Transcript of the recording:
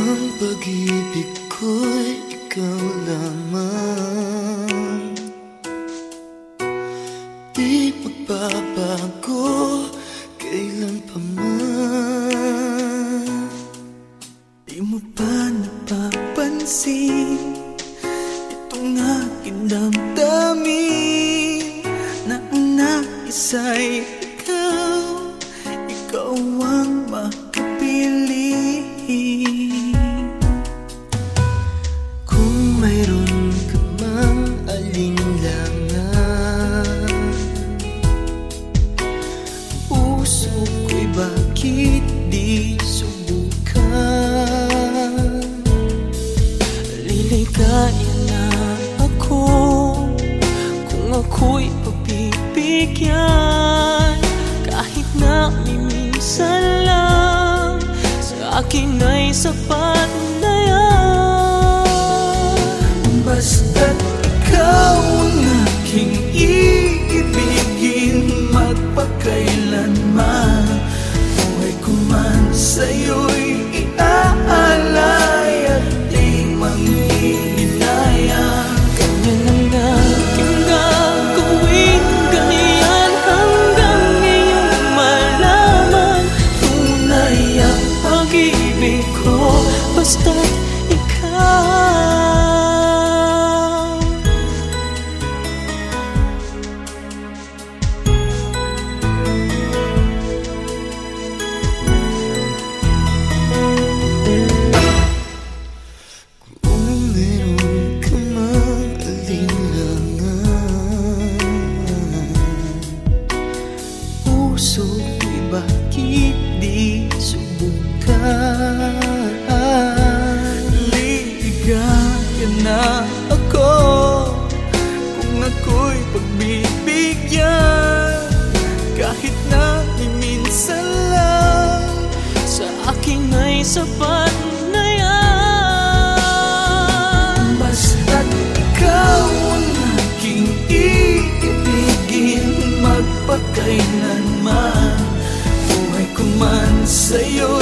Ang pag-ibig ko'y bakit di subukan? Liligaya na ako Kung ako'y pagbibigyan Kahit na minsan lang Sa akin ay sapat na sa'yo'y iaalay At di manghihinayang Ganyan ang aking gagawin Ganyan hanggang ngayong malaman. Tunay ang pag-ibig ko Basta't ikaw di subukan. Liligaya na ako Kung ako'y pagbibigyan. Kahit na minsan lang Sa akin ay sapat na yan. Basta't ikaw Buhay ko